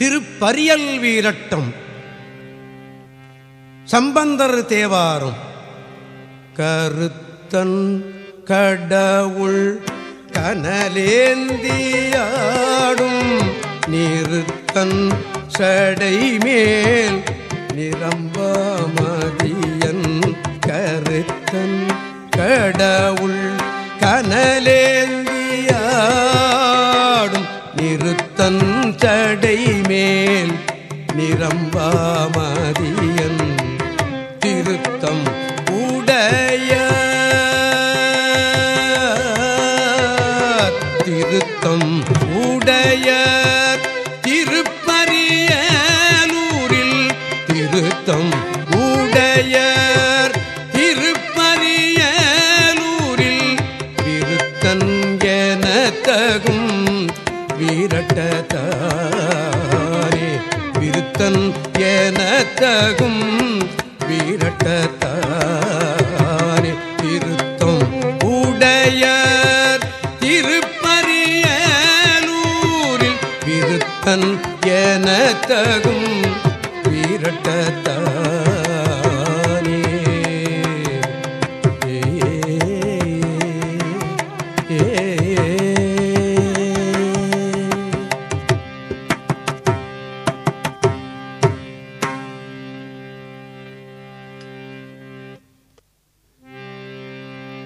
திருப்பரியல் வீரட்டம். சம்பந்தர் தேவாரம் கருத்தன் கடவுள் கனலேந்தியாடும் நிறுத்தன் சடை மேல் நிரம்பாமதியன் கருத்தன் கடவுள் கனலேந்தியா நிறுத்தன் சடை மேல் நிரம்பாமதியன் திருத்தம் உடைய. திருத்தம் உடைய. திருப்பரியலூரில் திருத்தம் உடைய. திருப்பரியலூரில் திருத்தன் என தகும் வீரட்டத்தாரே விருத்தன் என தகும் வீரட்டத்தாரே திருத்தம் உடையர் திருப்பரியலூரில் விருத்தன் என தகும்